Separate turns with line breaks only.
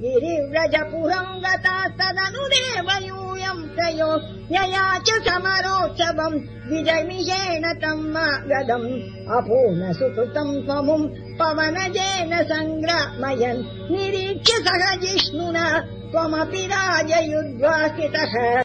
गिरिव्रजपुरम् गतास्तदनु यूयम् यया च समरोत्सवम् विजमिजेन तम् गदम् अपूर्ण सुकृतम् त्वमुम् पवनजेन सङ्ग्रामयन् निरीक्ष्य सह जिष्णुना त्वमपि राजयुध्वासितः